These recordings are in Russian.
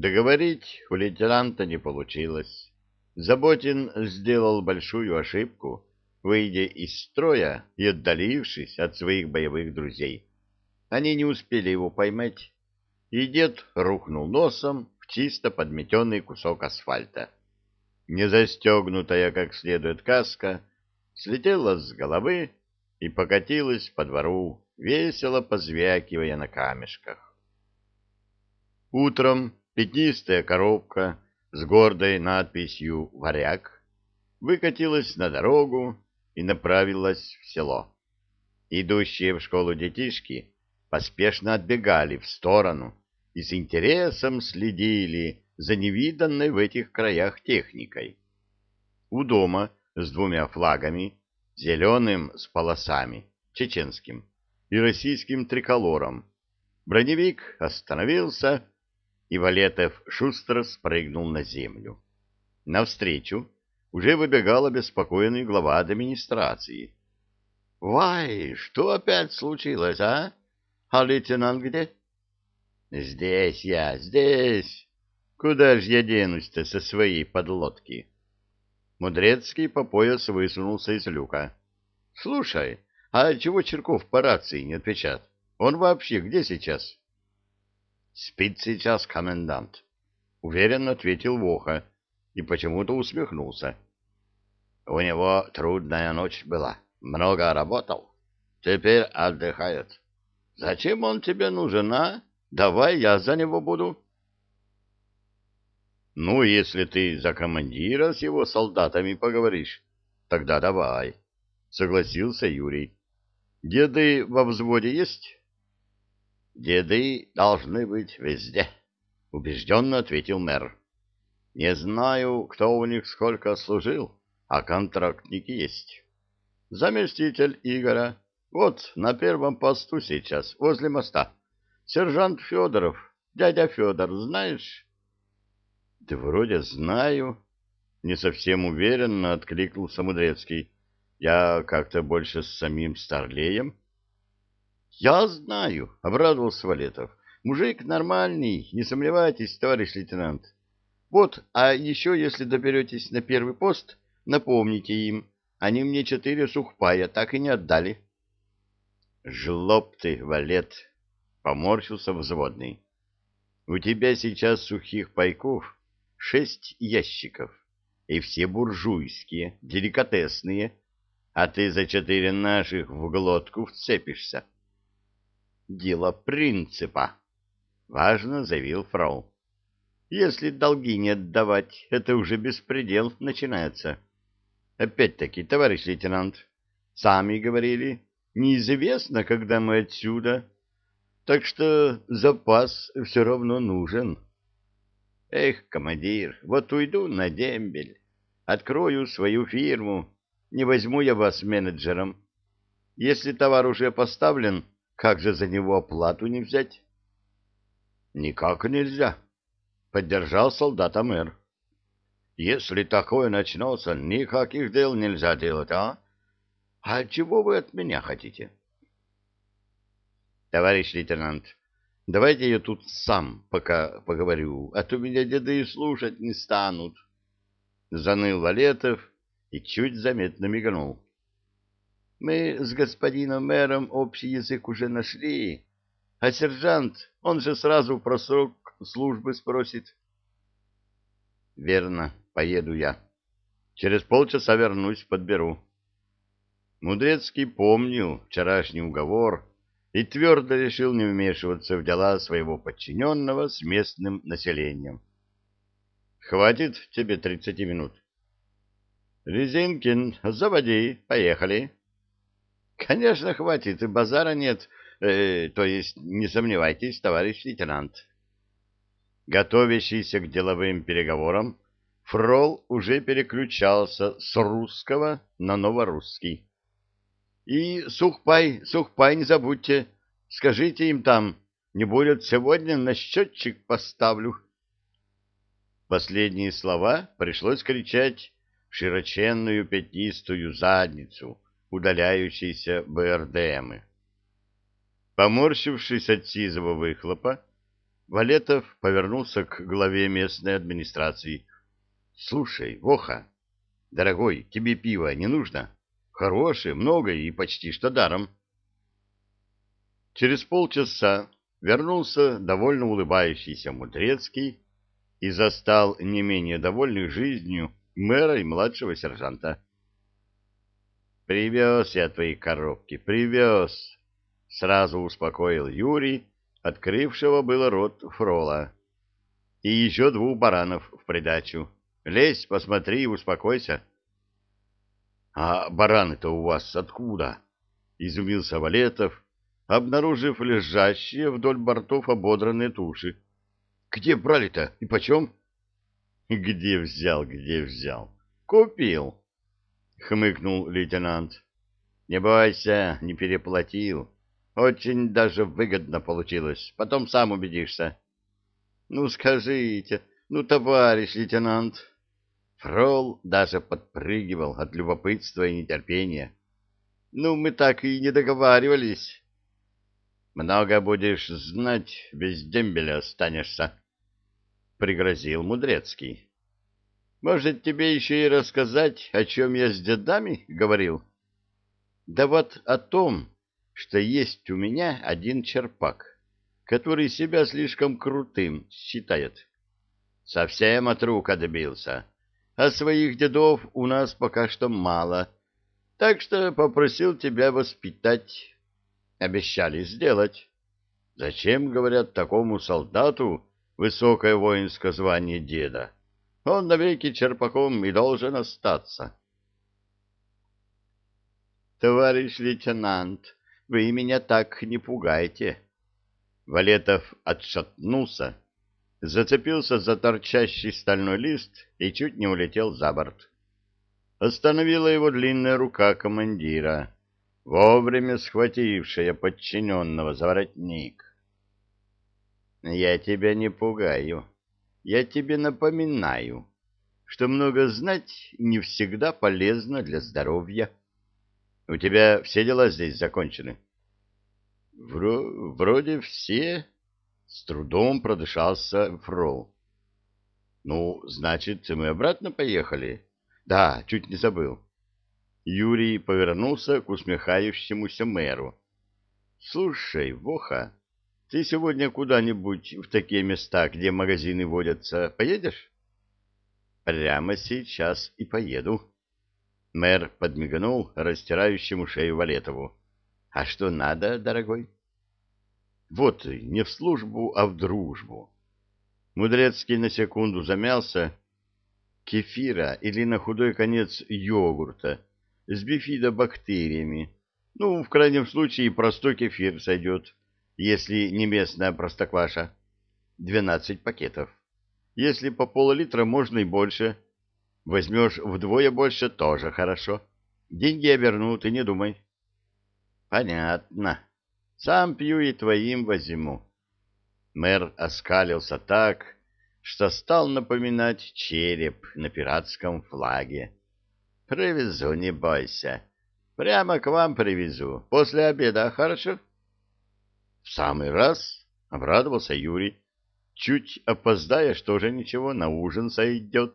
Договорить у лейтенанта не получилось. Заботин сделал большую ошибку, выйдя из строя и отдалившись от своих боевых друзей. Они не успели его поймать, и дед рухнул носом в чисто подметенный кусок асфальта. Незастегнутая как следует каска слетела с головы и покатилась по двору, весело позвякивая на камешках. Утром пятнистая коробка с гордой надписью «Варяг» выкатилась на дорогу и направилась в село. Идущие в школу детишки поспешно отбегали в сторону и с интересом следили за невиданной в этих краях техникой. У дома с двумя флагами, зеленым с полосами, чеченским, и российским триколором, броневик остановился, и Валетов шустро спрыгнул на землю. Навстречу уже выбегал обеспокоенный глава администрации. — Вай, что опять случилось, а? А лейтенант где? — Здесь я, здесь. Куда ж я денусь-то со своей подлодки? Мудрецкий по пояс высунулся из люка. — Слушай, а чего Черков по рации не отвечает? Он вообще где сейчас? — Спит сейчас комендант, — уверенно ответил Воха и почему-то усмехнулся. — У него трудная ночь была, много работал. Теперь отдыхает. Зачем он тебе нужен, а? Давай я за него буду. — Ну, если ты за командира с его солдатами поговоришь, тогда давай, — согласился Юрий. — Деды во взводе есть? — Деды должны быть везде, — убежденно ответил мэр. — Не знаю, кто у них сколько служил, а контрактники есть. Заместитель Игоря вот на первом посту сейчас, возле моста. Сержант Федоров, дядя Федор, знаешь? — Да вроде знаю. Не совсем уверенно откликнулся Мудрецкий. Я как-то больше с самим Старлеем. — Я знаю, — обрадовался Валетов. — Мужик нормальный, не сомневайтесь, товарищ лейтенант. Вот, а еще, если доберетесь на первый пост, напомните им. Они мне четыре сухпая так и не отдали. —— Жлоб ты, валет! — поморщился взводный. — У тебя сейчас сухих пайков шесть ящиков, и все буржуйские, деликатесные, а ты за четыре наших в глотку вцепишься. — Дело принципа, — важно заявил фрау. — Если долги не отдавать, это уже беспредел начинается. Опять-таки, товарищ лейтенант, сами говорили неизвестно, когда мы отсюда, так что запас все равно нужен. Эх, командир, вот уйду на дембель, открою свою фирму, не возьму я вас менеджером. Если товар уже поставлен, как же за него оплату не взять? Никак нельзя, поддержал солдата мэр. Если такое начнется, никаких дел нельзя делать, а? А чего вы от меня хотите? Товарищ лейтенант, давайте я тут сам пока поговорю, а то меня деды и слушать не станут. Заныл Валетов и чуть заметно мигнул. Мы с господином мэром общий язык уже нашли, а сержант, он же сразу про срок службы спросит. Верно, поеду я. Через полчаса вернусь, подберу. Мудрецкий помнил вчерашний уговор и твердо решил не вмешиваться в дела своего подчиненного с местным населением. «Хватит тебе тридцати минут?» «Резинкин, заводи, поехали». «Конечно, хватит, и базара нет, э, то есть не сомневайтесь, товарищ лейтенант». Готовящийся к деловым переговорам, Фрол уже переключался с русского на новорусский. И сухпай, сухпай не забудьте. Скажите им там, не будет сегодня на счетчик поставлю. Последние слова пришлось кричать в широченную пятнистую задницу удаляющейся БРДМы. Поморщившись от сизого выхлопа, Валетов повернулся к главе местной администрации. — Слушай, Воха, дорогой, тебе пиво не нужно? Хорошее, много и почти что даром. Через полчаса вернулся довольно улыбающийся Мудрецкий и застал не менее довольных жизнью мэра и младшего сержанта. «Привез я твои коробки, привез!» — сразу успокоил Юрий, открывшего было рот Фрола. «И еще двух баранов в придачу. Лезь, посмотри и успокойся». «А бараны-то у вас откуда?» — изумился Валетов, обнаружив лежащие вдоль бортов ободранные туши. «Где брали-то и почем?» «Где взял, где взял? Купил!» — хмыкнул лейтенант. «Не бойся, не переплатил. Очень даже выгодно получилось. Потом сам убедишься». «Ну, скажите, ну, товарищ лейтенант...» Фрол даже подпрыгивал от любопытства и нетерпения. «Ну, мы так и не договаривались». «Много будешь знать, без дембеля останешься», — пригрозил Мудрецкий. Может, тебе еще и рассказать, о чем я с дедами говорил? Да вот о том, что есть у меня один черпак, который себя слишком крутым считает. Совсем от рук отбился, а своих дедов у нас пока что мало, так что попросил тебя воспитать. Обещали сделать. Зачем, говорят, такому солдату высокое воинское звание деда? Он навеки черпаком и должен остаться. Товарищ лейтенант, вы меня так не пугайте. Валетов отшатнулся, зацепился за торчащий стальной лист и чуть не улетел за борт. Остановила его длинная рука командира, вовремя схватившая подчиненного за воротник. — Я тебя не пугаю, я тебе напоминаю, что много знать не всегда полезно для здоровья. У тебя все дела здесь закончены? Вро вроде все. С трудом продышался Фрол. Ну, значит, мы обратно поехали? Да, чуть не забыл. Юрий повернулся к усмехающемуся мэру. Слушай, Воха, ты сегодня куда-нибудь в такие места, где магазины водятся, поедешь? Прямо сейчас и поеду. Мэр подмигнул растирающему шею Валетову. А что надо, дорогой? Вот не в службу, а в дружбу. Мудрецкий на секунду замялся. Кефира или на худой конец йогурта с бифидобактериями. Ну, в крайнем случае, простой кефир сойдет если не местная простокваша, 12 пакетов. Если по пол-литра, можно и больше. Возьмешь вдвое больше, тоже хорошо. Деньги я верну, ты не думай. Понятно. Сам пью и твоим возьму. Мэр оскалился так, что стал напоминать череп на пиратском флаге. Привезу, не бойся. Прямо к вам привезу. После обеда, хорошо? — в самый раз, — обрадовался Юрий. Чуть опоздая, что же ничего, на ужин сойдет.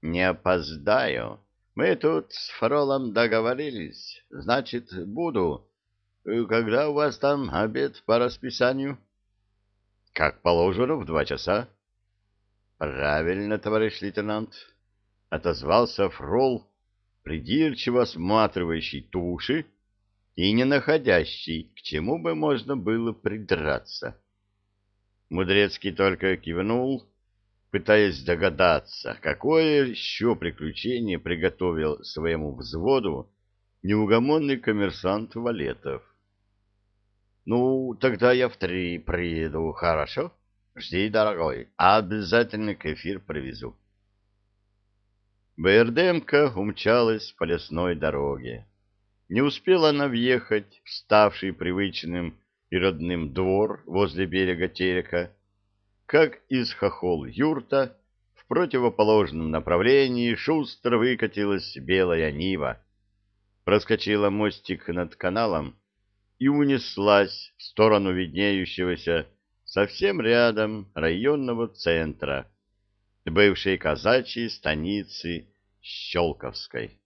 Не опоздаю. Мы тут с Фролом договорились. Значит, буду. Когда у вас там обед по расписанию? Как положено, в два часа. Правильно, товарищ лейтенант. Отозвался Фрол, придирчиво осматривающий туши, и не находящий, к чему бы можно было придраться. Мудрецкий только кивнул, пытаясь догадаться, какое еще приключение приготовил своему взводу неугомонный коммерсант Валетов. — Ну, тогда я в три приеду, хорошо? Жди, дорогой, обязательно кефир привезу. БРДМка умчалась по лесной дороге. Не успела она въехать в ставший привычным и родным двор возле берега Терека, как из хохол юрта в противоположном направлении шустро выкатилась белая нива, проскочила мостик над каналом и унеслась в сторону виднеющегося совсем рядом районного центра, бывшей казачьей станицы Щелковской.